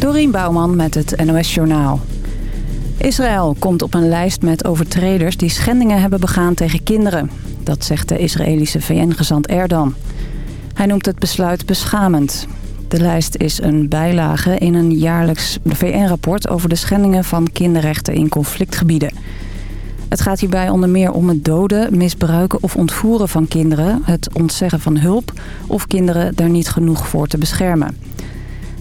Dorien Bouwman met het NOS Journaal. Israël komt op een lijst met overtreders die schendingen hebben begaan tegen kinderen. Dat zegt de Israëlische VN-gezant Erdan. Hij noemt het besluit beschamend. De lijst is een bijlage in een jaarlijks VN-rapport over de schendingen van kinderrechten in conflictgebieden. Het gaat hierbij onder meer om het doden, misbruiken of ontvoeren van kinderen... het ontzeggen van hulp of kinderen daar niet genoeg voor te beschermen.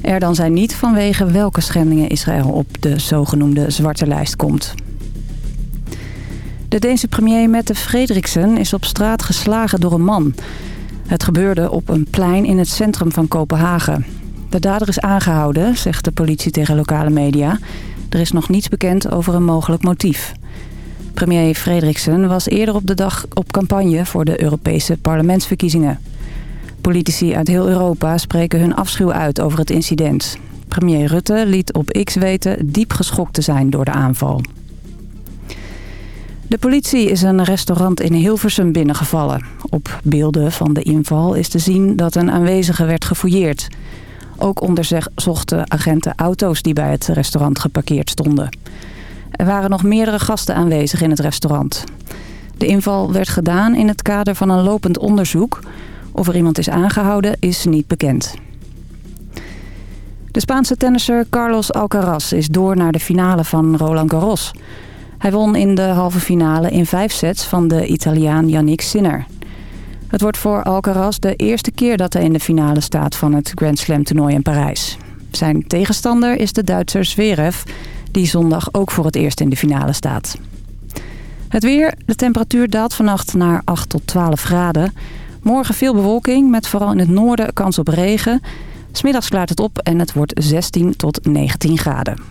Er dan zijn niet vanwege welke schendingen Israël op de zogenoemde zwarte lijst komt. De Deense premier Mette Frederiksen is op straat geslagen door een man. Het gebeurde op een plein in het centrum van Kopenhagen. De dader is aangehouden, zegt de politie tegen lokale media. Er is nog niets bekend over een mogelijk motief. Premier Frederiksen was eerder op de dag op campagne voor de Europese parlementsverkiezingen. Politici uit heel Europa spreken hun afschuw uit over het incident. Premier Rutte liet op X weten diep geschokt te zijn door de aanval. De politie is een restaurant in Hilversum binnengevallen. Op beelden van de inval is te zien dat een aanwezige werd gefouilleerd. Ook onderzochten agenten auto's die bij het restaurant geparkeerd stonden. Er waren nog meerdere gasten aanwezig in het restaurant. De inval werd gedaan in het kader van een lopend onderzoek. Of er iemand is aangehouden is niet bekend. De Spaanse tennisser Carlos Alcaraz is door naar de finale van Roland Garros. Hij won in de halve finale in vijf sets van de Italiaan Yannick Sinner. Het wordt voor Alcaraz de eerste keer dat hij in de finale staat van het Grand Slam toernooi in Parijs. Zijn tegenstander is de Duitser Zverev, die zondag ook voor het eerst in de finale staat. Het weer, de temperatuur daalt vannacht naar 8 tot 12 graden. Morgen veel bewolking, met vooral in het noorden kans op regen. Smiddags klaart het op en het wordt 16 tot 19 graden.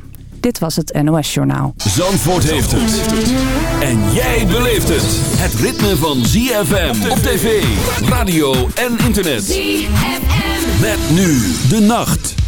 Dit was het NOS Journaal. Zandvoort heeft het. En jij beleeft het. Het ritme van ZFM op tv, radio en internet. ZFM. Met nu de nacht.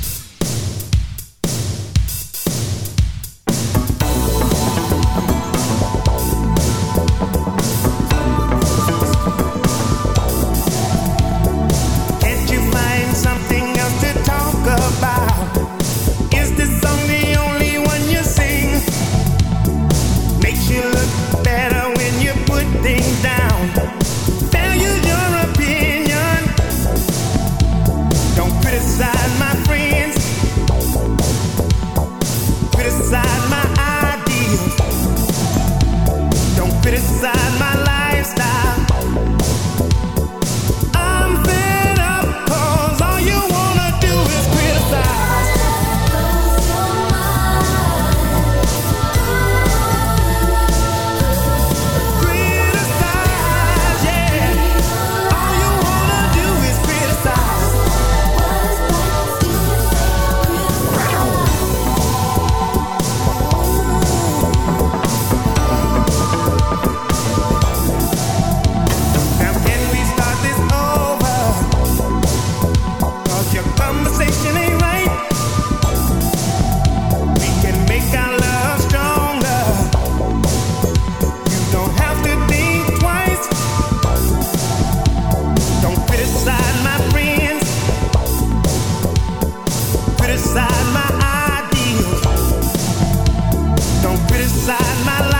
criticize my ideals. Don't criticize my life.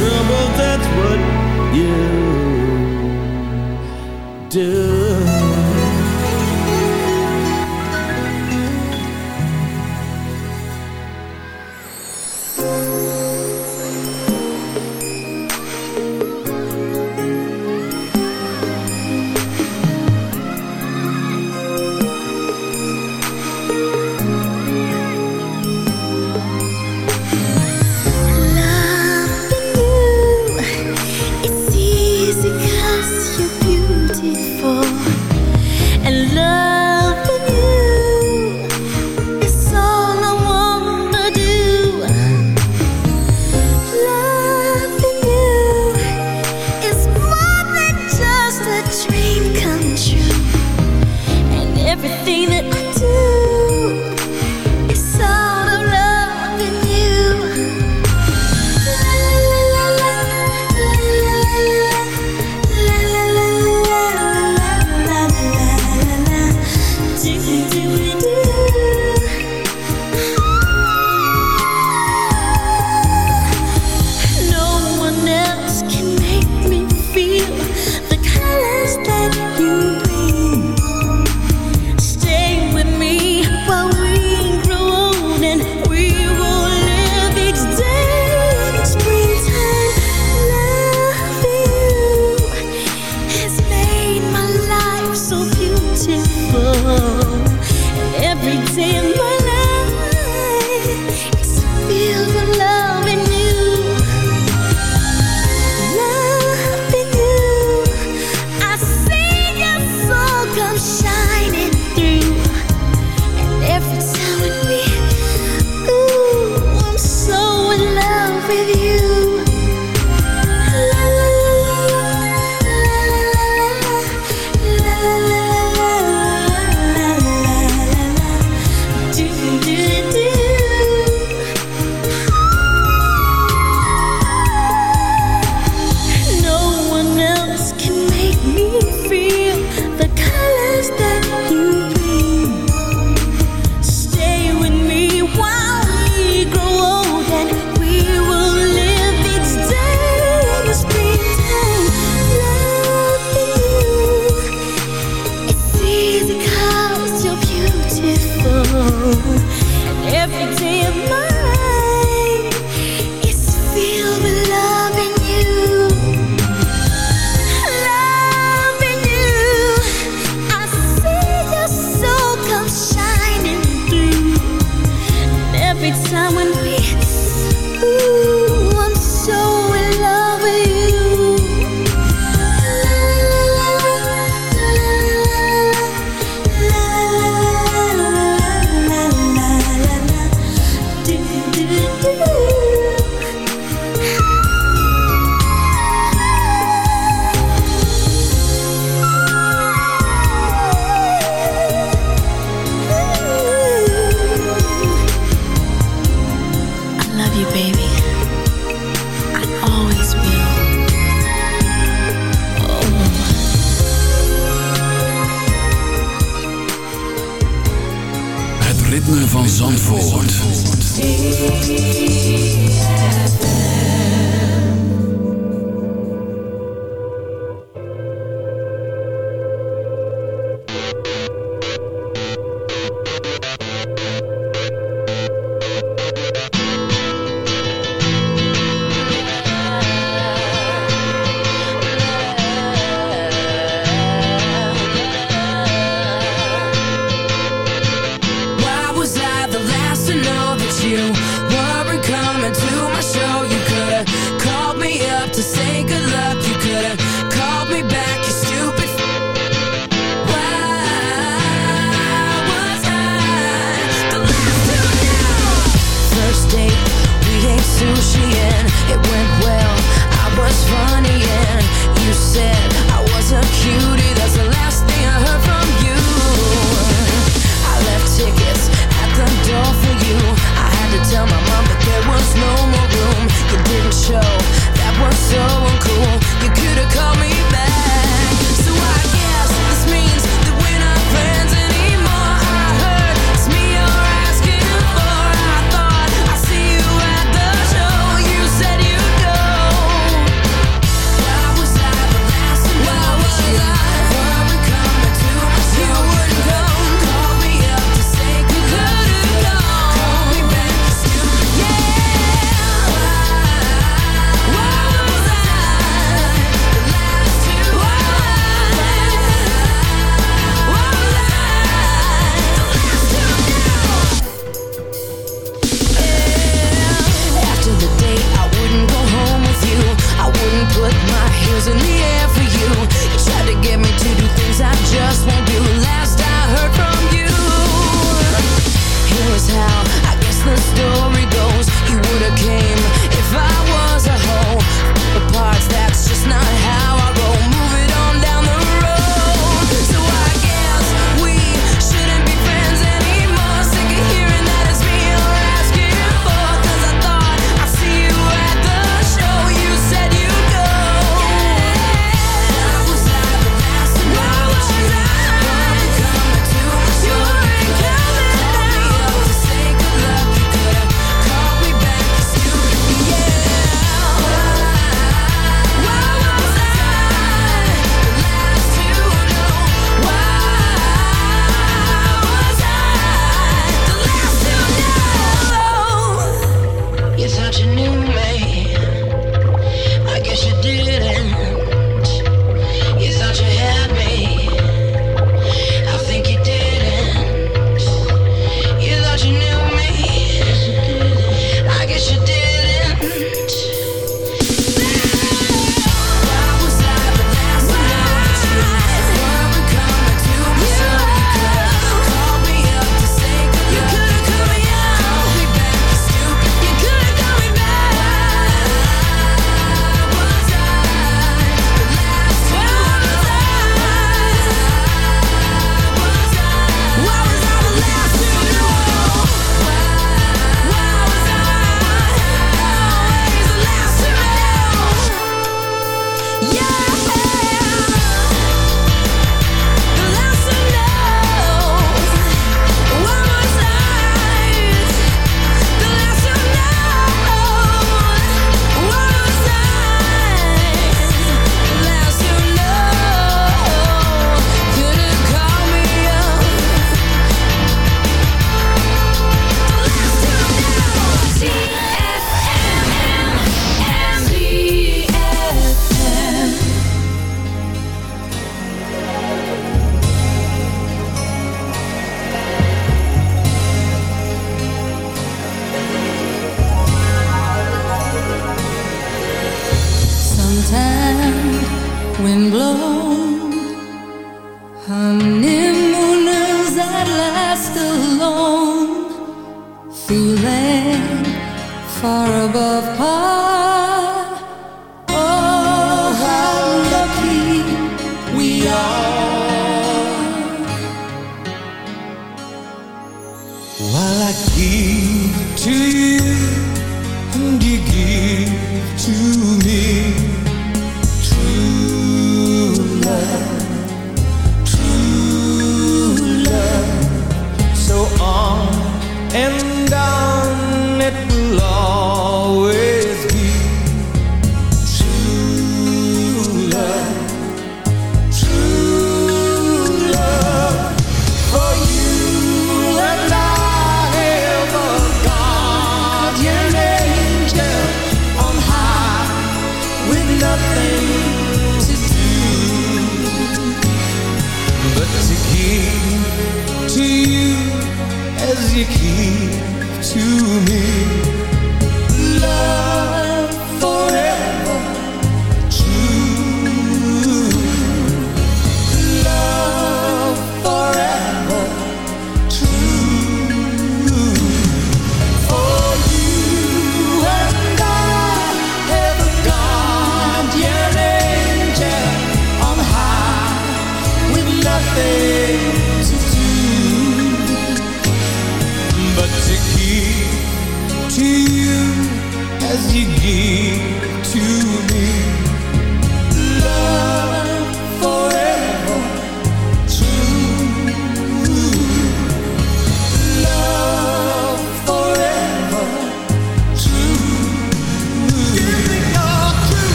Trouble. That's what you do.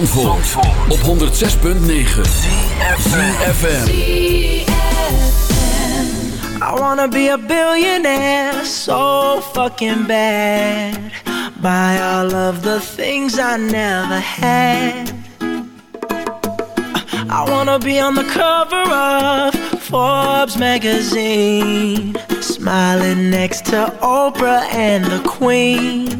Zandvoort, Zandvoort. op 106.9 CFFM I wanna be a billionaire so fucking bad. Buy all of the things I never had. I wanna be on the cover of Forbes magazine. Smiling next to Oprah and the Queen.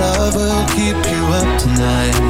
lover keep you up tonight.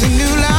It's a new life.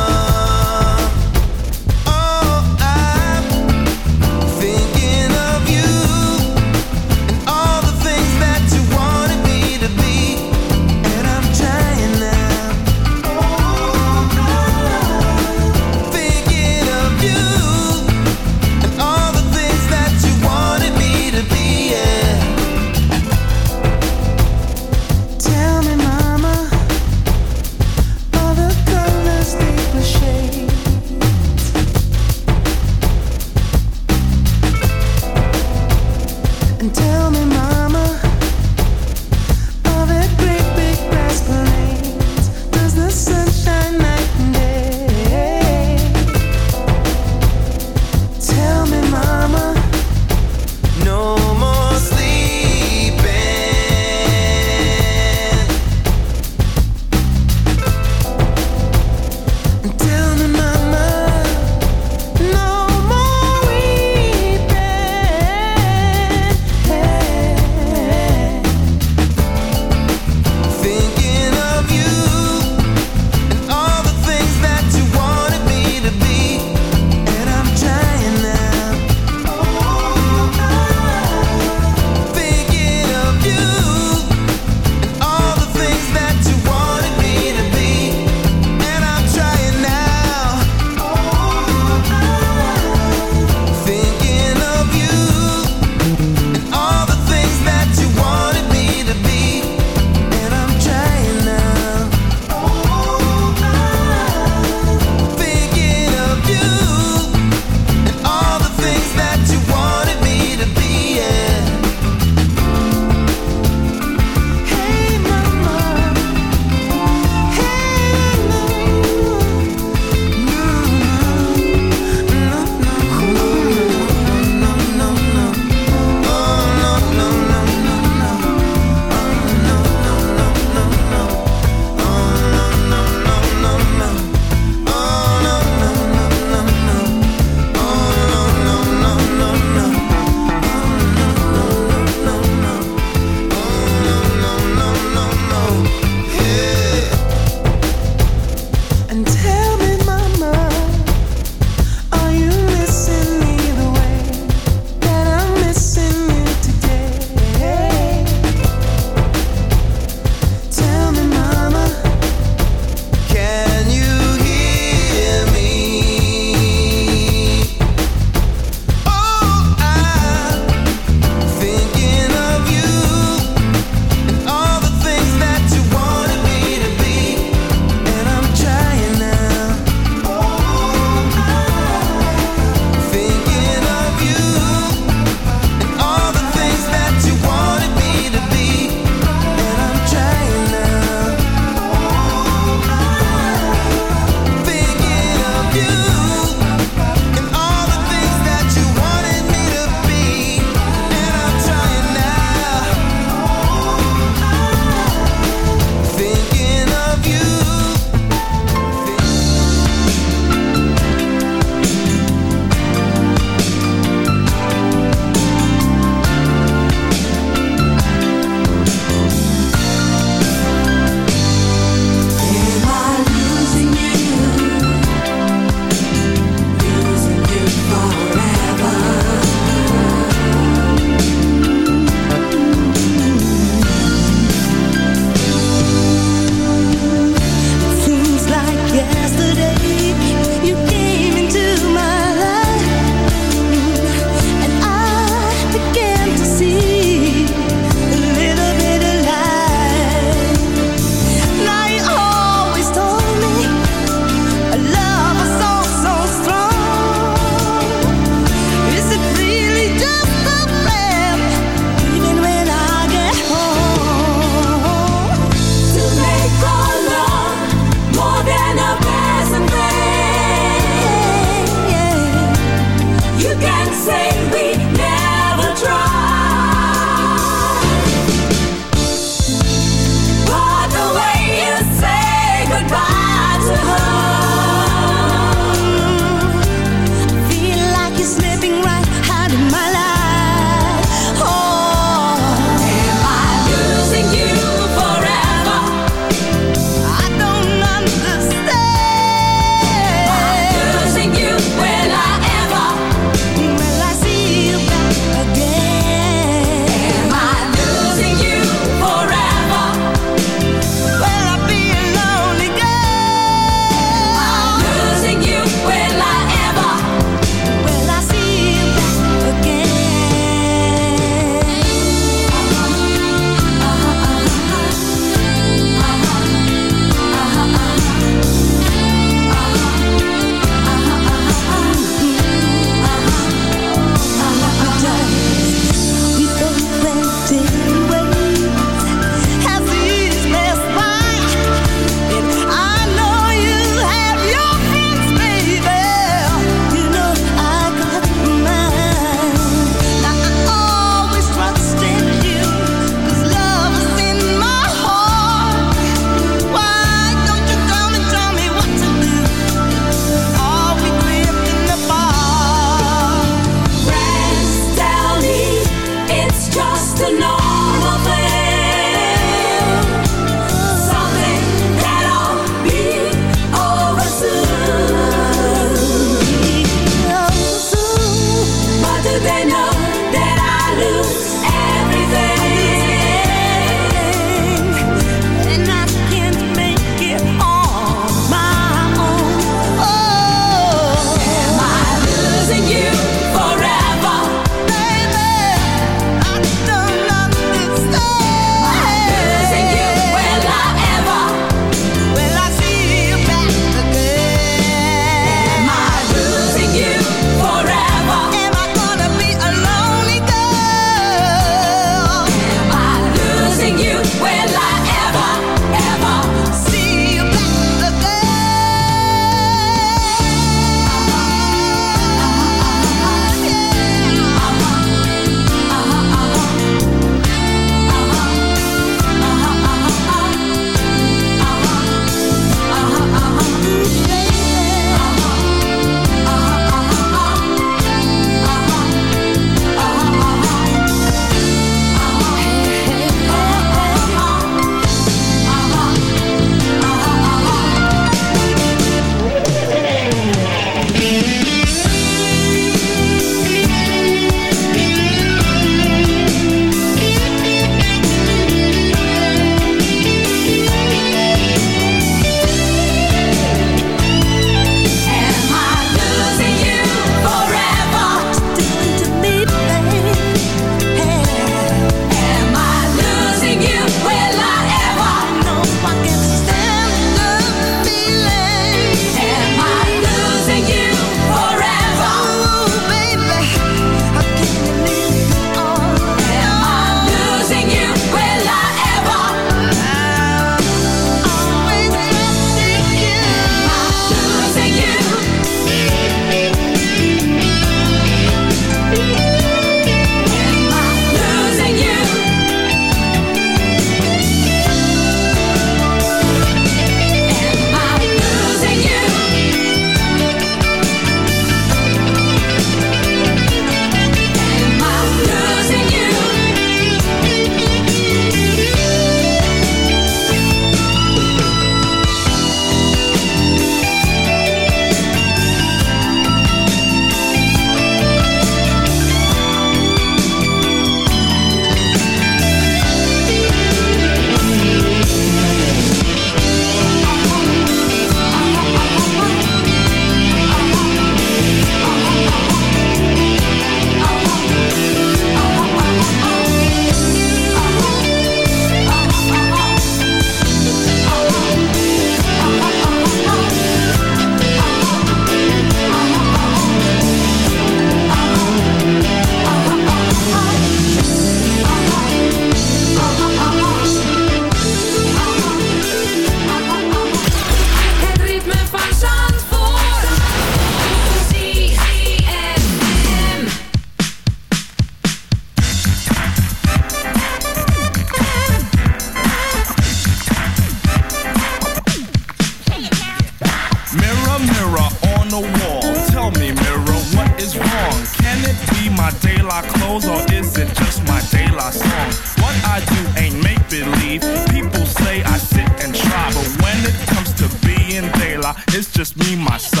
Daylight song? What I do ain't make believe. People say I sit and try, but when it comes to being daylight, it's just me, myself,